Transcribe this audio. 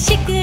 しく